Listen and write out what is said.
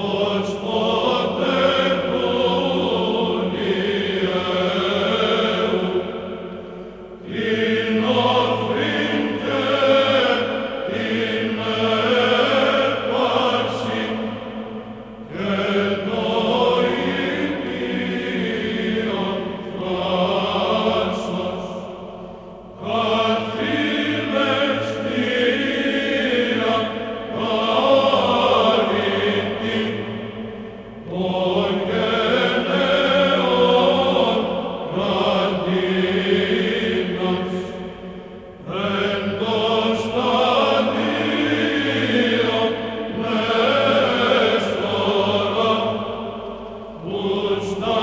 Deus Christus